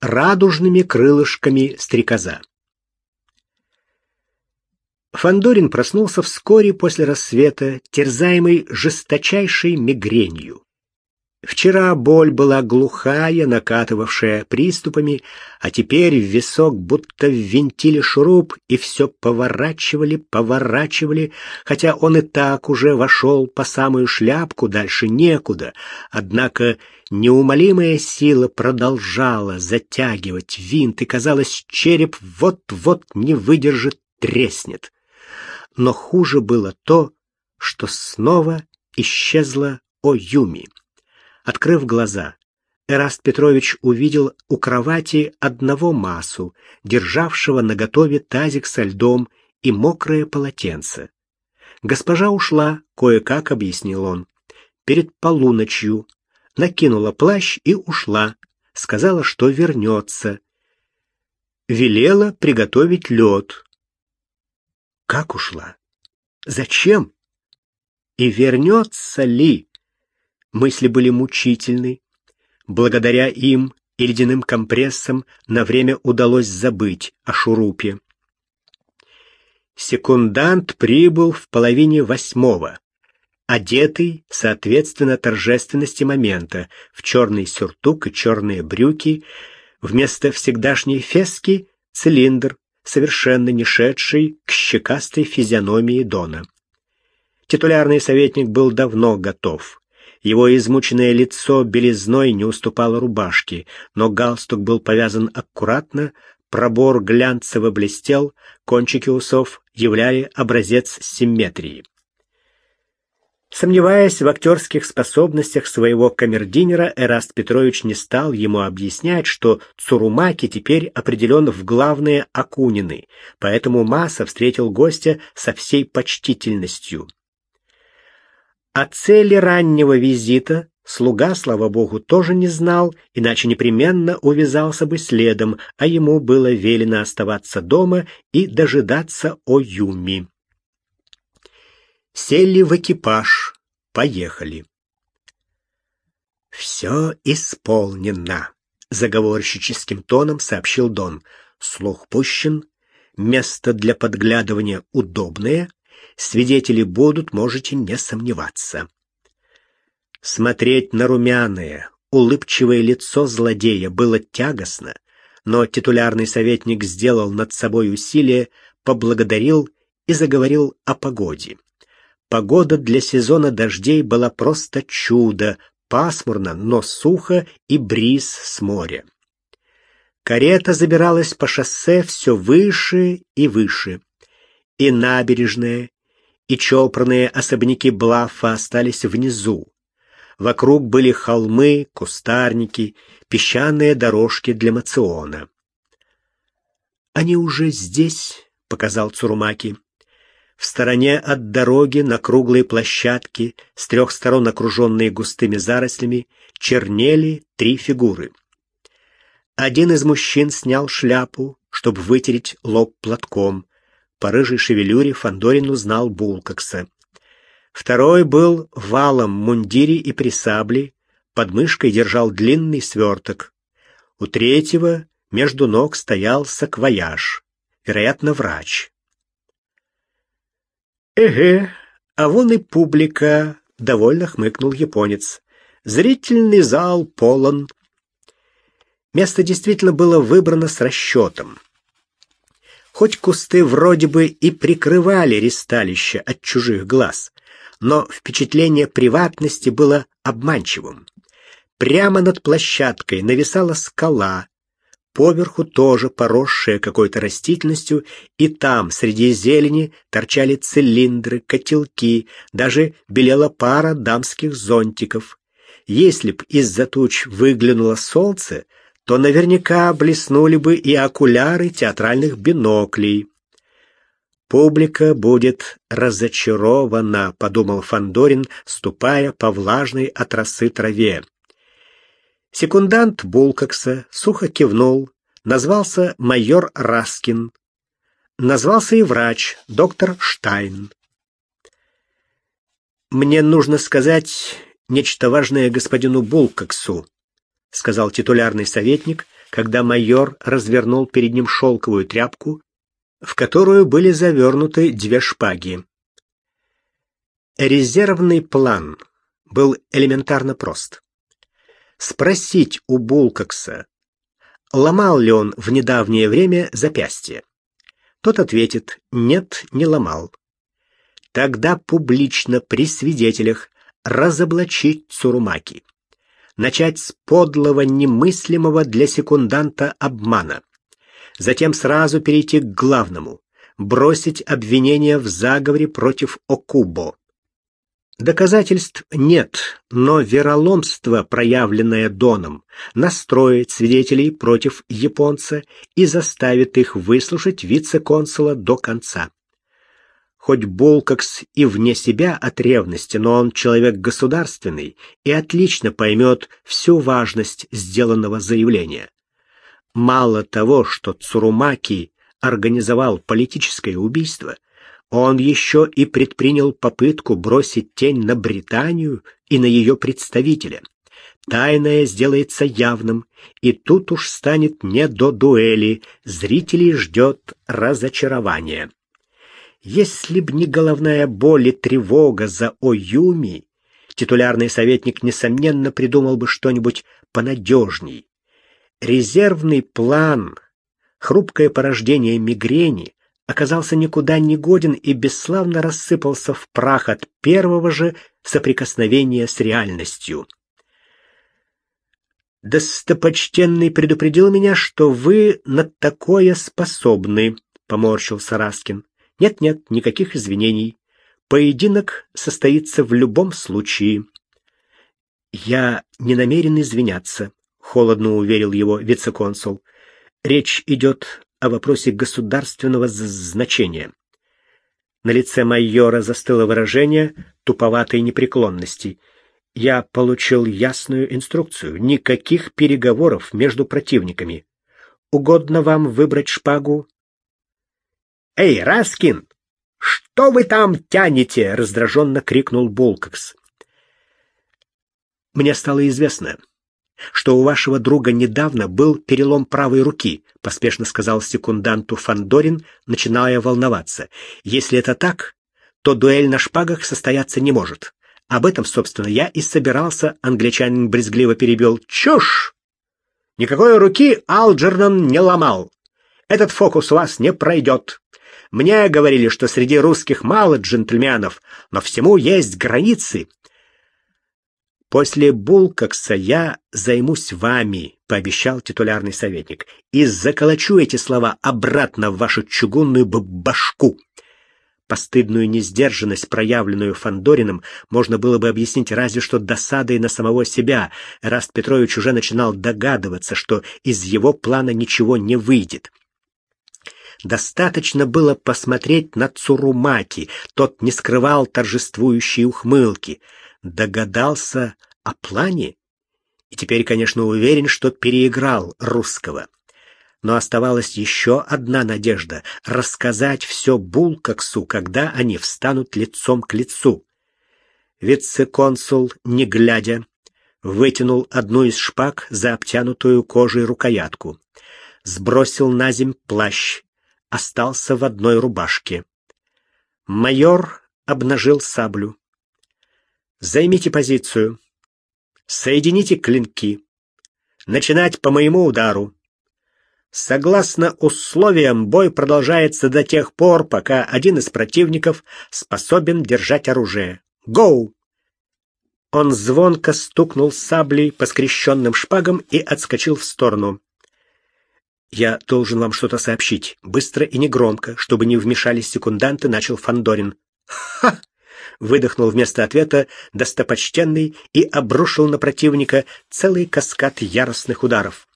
радужными крылышками стрекоза. Фандорин проснулся вскоре после рассвета, терзаемый жесточайшей мигренью. Вчера боль была глухая, накатывавшая приступами, а теперь в висок будто ввинтили шуруп и все поворачивали, поворачивали, хотя он и так уже вошел по самую шляпку, дальше некуда. Однако неумолимая сила продолжала затягивать винт, и, казалось, череп вот-вот не выдержит, треснет. Но хуже было то, что снова исчезла Оюми. Открыв глаза, Эраст Петрович увидел у кровати одного массу, державшего наготове тазик со льдом и мокрое полотенце. Госпожа ушла, кое-как объяснил он. Перед полуночью накинула плащ и ушла, сказала, что вернется. Велела приготовить лед. Как ушла? Зачем? И вернется ли? Мысли были мучительны. Благодаря им и ледяным компрессам на время удалось забыть о шурупе. Секундант прибыл в половине восьмого, одетый, соответственно торжественности момента, в черный сюртук и черные брюки, вместо всегдашней фески — цилиндр, совершенно не шедший к щекастой физиономии Дона. Титулярный советник был давно готов. Его измученное лицо белизной не уступало рубашке, но галстук был повязан аккуратно, пробор глянцево блестел, кончики усов являли образец симметрии. Сомневаясь в актерских способностях своего камердинера, Эраст Петрович не стал ему объяснять, что Цурумаки теперь определен в главные Акунины, поэтому Маса встретил гостя со всей почтительностью. О цели раннего визита слуга, слава богу, тоже не знал, иначе непременно увязался бы следом, а ему было велено оставаться дома и дожидаться Оюми. Сели в экипаж, поехали. «Все исполнено», — заговорщическим тоном сообщил Дон. «Слух пущен, место для подглядывания удобное, Свидетели будут, можете не сомневаться. Смотреть на румяное, улыбчивое лицо злодея было тягостно, но титулярный советник сделал над собой усилие, поблагодарил и заговорил о погоде. Погода для сезона дождей была просто чудо, пасмурно, но сухо и бриз с моря. Карета забиралась по шоссе все выше и выше. И набережная, и чопорные особняки Блаффа остались внизу. Вокруг были холмы, кустарники, песчаные дорожки для мациона. «Они уже здесь», — показал Цурумаки. В стороне от дороги на круглой площадке, с трех сторон окруженные густыми зарослями, чернели три фигуры. Один из мужчин снял шляпу, чтобы вытереть лоб платком. По рыжей шевелюре Фандорин узнал Булкакса. Второй был валом мундире и при сабле, под мышкой держал длинный сверток. У третьего между ног стоял саквояж, вероятно, врач. «Эге, а вон и публика», — довольно хмыкнул японец. «Зрительный зал полон». Место действительно было выбрано с расчетом. Хоть кусты вроде бы и прикрывали ристалище от чужих глаз, но впечатление приватности было обманчивым. Прямо над площадкой нависала скала, поверху тоже поросшая какой-то растительностью, и там, среди зелени, торчали цилиндры, котелки, даже белела пара дамских зонтиков. Если б из-за туч выглянуло солнце, то наверняка блеснули бы и окуляры театральных биноклей. Публика будет разочарована, подумал Фандорин, ступая по влажной от росы траве. Секундант Булкакса сухо кивнул, назвался майор Раскин. Назвался и врач, доктор Штайн. Мне нужно сказать нечто важное господину Булкаксу, — сказал титулярный советник, когда майор развернул перед ним шелковую тряпку, в которую были завернуты две шпаги. Резервный план был элементарно прост. Спросить у Булкокса, ломал ли он в недавнее время запястье. Тот ответит «нет, не ломал». Тогда публично при свидетелях разоблачить Цурумаки. Начать с подлого, немыслимого для секунданта обмана. Затем сразу перейти к главному – бросить обвинение в заговоре против Окубо. Доказательств нет, но вероломство, проявленное Доном, настроит свидетелей против японца и заставит их выслушать вице-консула до конца. Хоть Булкакс и вне себя от ревности, но он человек государственный и отлично поймет всю важность сделанного заявления. Мало того, что Цурумаки организовал политическое убийство – он еще и предпринял попытку бросить тень на Британию и на ее представителя. Тайное сделается явным, и тут уж станет не до дуэли, зрителей ждет разочарование. Если б не головная боль и тревога за Оюми, титулярный советник, несомненно, придумал бы что-нибудь понадежней. Резервный план, хрупкое порождение мигрени, оказался никуда не годен и бесславно рассыпался в прах от первого же соприкосновения с реальностью. «Достопочтенный предупредил меня, что вы на такое способны», — поморщился Раскин. «Нет-нет, никаких извинений. Поединок состоится в любом случае». «Я не намерен извиняться», — холодно уверил его вице-консул. «Речь идет о вопросе государственного значения. На лице майора застыло выражение туповатой непреклонности. Я получил ясную инструкцию: никаких переговоров между противниками. Угодно вам выбрать шпагу? Эй, Раскин, что вы там тянете? раздраженно крикнул Булкакс. Мне стало известно, что у вашего друга недавно был перелом правой руки, поспешно сказал секунданту Фандорин, начиная волноваться. Если это так, то дуэль на шпагах состояться не может. Об этом, собственно, я и собирался, англичанин брезгливо перебил. Чушь! Никакой руки Алджернон не ломал. Этот фокус у вас не пройдет. Мне говорили, что среди русских мало джентльменов, но всему есть границы. После Булкакса я займусь вами, пообещал титулярный советник, и заколочу эти слова обратно в вашу чугунную башку. Постыдную несдержанность, проявленную Фандориным, можно было бы объяснить разве что досадой на самого себя. Раст Петрович уже начинал догадываться, что из его плана ничего не выйдет. Достаточно было посмотреть на Цурумаки, тот не скрывал торжествующей ухмылки — догадался о плане? И теперь, конечно, уверен, что переиграл русского. Но оставалась еще одна надежда — рассказать все Булкаксу, когда они встанут лицом к лицу. Вице-консул, не глядя, вытянул одну из шпаг за обтянутую кожей рукоятку, сбросил на земь плащ, остался в одной рубашке. Майор обнажил саблю. Займите позицию. Соедините клинки. Начинать по моему удару. Согласно условиям, бой продолжается до тех пор, пока один из противников способен держать оружие. Гоу! Он звонко стукнул саблей по скрещенным шпагам и отскочил в сторону. «Я должен вам что-то сообщить, быстро и негромко, чтобы не вмешались секунданты», — начал Фандорин. «Ха!» выдохнул вместо ответа достопочтенный и обрушил на противника целый каскад яростных ударов.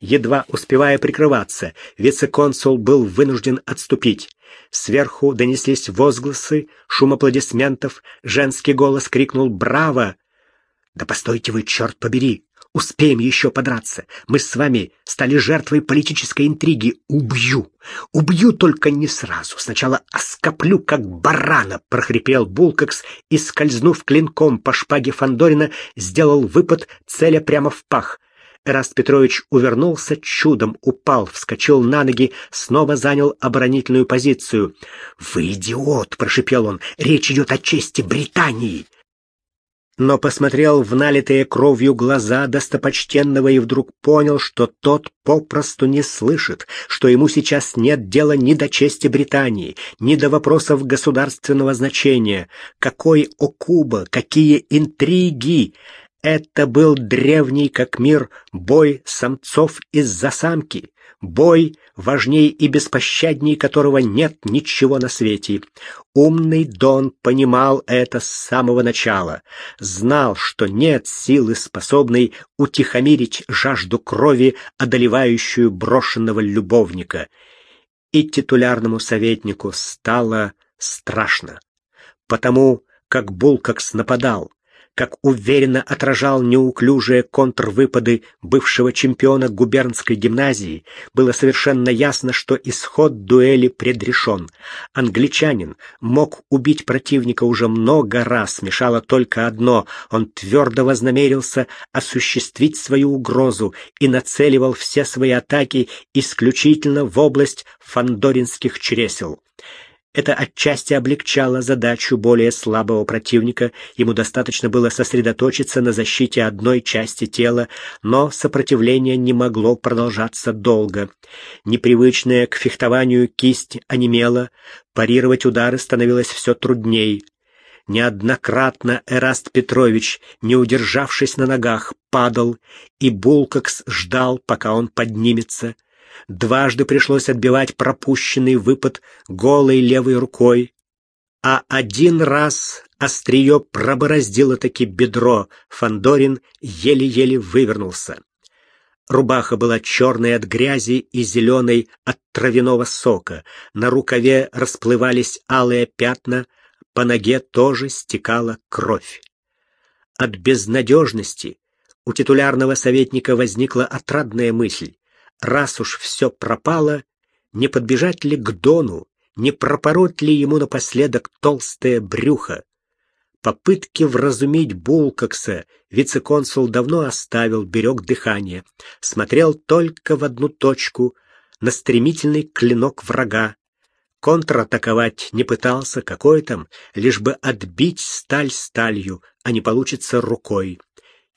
Едва успевая прикрываться, вице-консул был вынужден отступить. Сверху донеслись возгласы, шум аплодисментов, женский голос крикнул «Браво!». «Да постойте вы, черт побери! Успеем еще подраться. Мы с вами стали жертвой политической интриги. Убью. Убью только не сразу. Сначала оскоплю, как барана, прохрипел Булкакс и, скользнув клинком по шпаге Фандорина, сделал выпад, целя прямо в пах. Эраст Петрович увернулся, чудом упал, вскочил на ноги, снова занял оборонительную позицию. «Вы идиот!» — прошипел он. «Речь идет о чести Британии!» Но посмотрел в налитые кровью глаза достопочтенного и вдруг понял, что тот попросту не слышит, что ему сейчас нет дела ни до чести Британии, ни до вопросов государственного значения. Какой Окуба, какие интриги! Это был древний как мир бой самцов из-за самки, бой важней и беспощадней которого нет ничего на свете. Умный Дон понимал это с самого начала, знал, что нет силы, способной утихомирить жажду крови, одолевающую брошенного любовника. И титулярному советнику стало страшно, потому как Булкакс нападал, как уверенно отражал неуклюжие контрвыпады бывшего чемпиона губернской гимназии, было совершенно ясно, что исход дуэли предрешен. Англичанин мог убить противника уже много раз, мешало только одно — он твердо вознамерился осуществить свою угрозу и нацеливал все свои атаки исключительно в область фандоринских чресел. Это отчасти облегчало задачу более слабого противника, ему достаточно было сосредоточиться на защите одной части тела, но сопротивление не могло продолжаться долго. Непривычная к фехтованию кисть онемела, парировать удары становилось все трудней. Неоднократно Эраст Петрович, не удержавшись на ногах, падал, и Булкакс ждал, пока он поднимется. Дважды пришлось отбивать пропущенный выпад голой левой рукой, а один раз острие пробороздило таки бедро. Фандорин еле-еле вывернулся. Рубаха была черной от грязи и зеленой от травяного сока. На рукаве расплывались алые пятна, по ноге тоже стекала кровь. От безнадежности у титулярного советника возникла отрадная мысль раз уж все пропало, не подбежать ли к Дону, не пропороть ли ему напоследок толстое брюхо. Попытки вразумить Булкакса вице-консул давно оставил, берег дыхание, смотрел только в одну точку, на стремительный клинок врага. Контратаковать не пытался, какой там, лишь бы отбить сталь сталью, а не получится рукой.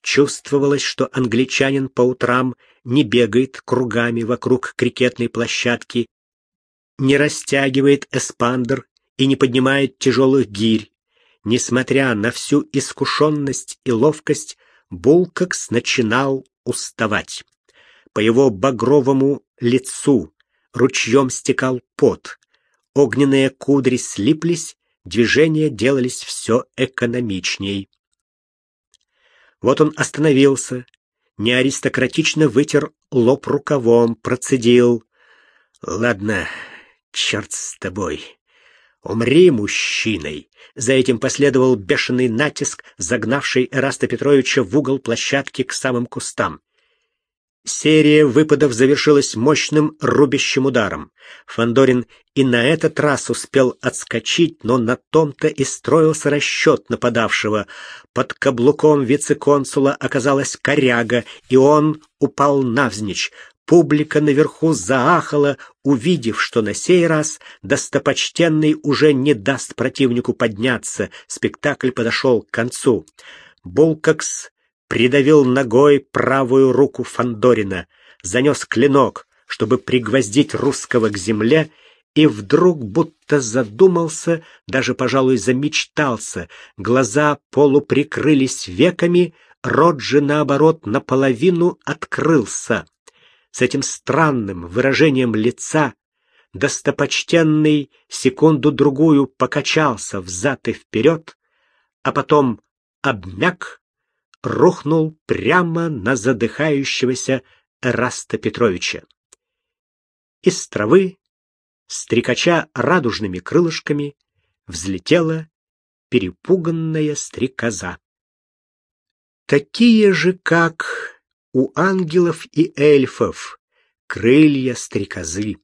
Чувствовалось, что англичанин по утрам не бегает кругами вокруг крикетной площадки, не растягивает эспандер и не поднимает тяжелых гирь. Несмотря на всю искушенность и ловкость, Булкакс начинал уставать. По его багровому лицу ручьем стекал пот. Огненные кудри слиплись, движения делались все экономичней. Вот он остановился, неаристократично вытер лоб рукавом, процедил. «Ладно, черт с тобой. Умри мужчиной!» За этим последовал бешеный натиск, загнавший Эраста Петровича в угол площадки к самым кустам. Серия выпадов завершилась мощным рубящим ударом. Фандорин и на этот раз успел отскочить, но на том-то и строился расчет нападавшего. Под каблуком вице-консула оказалась коряга, и он упал навзничь. Публика наверху заахала, увидев, что на сей раз достопочтенный уже не даст противнику подняться. Спектакль подошел к концу. Булкакс придавил ногой правую руку Фандорина, занес клинок, чтобы пригвоздить русского к земле, и вдруг будто задумался, даже, пожалуй, замечтался. Глаза полуприкрылись веками, рот же, наоборот, наполовину открылся. С этим странным выражением лица достопочтенный секунду-другую покачался взад и вперед, а потом обмяк, рухнул прямо на задыхающегося Эраста Петровича. Из травы, стрекача радужными крылышками, взлетела перепуганная стрекоза. Такие же, как у ангелов и эльфов, крылья стрекозы.